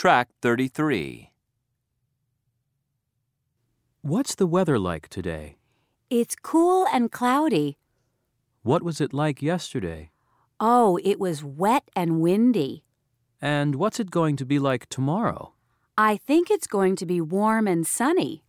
Track 33. What's the weather like today? It's cool and cloudy. What was it like yesterday? Oh, it was wet and windy. And what's it going to be like tomorrow? I think it's going to be warm and sunny.